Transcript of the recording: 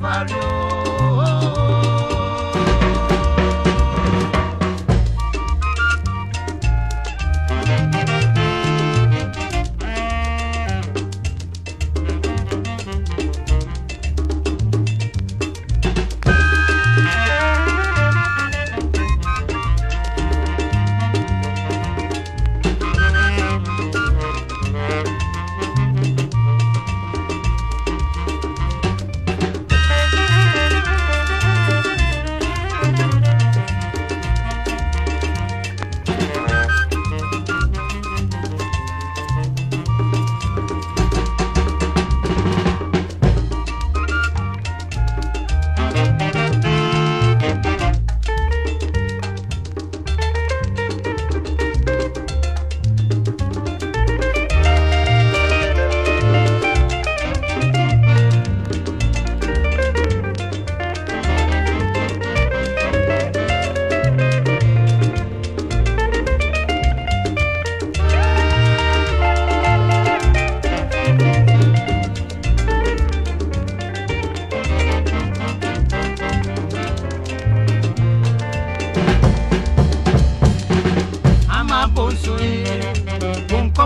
Mario.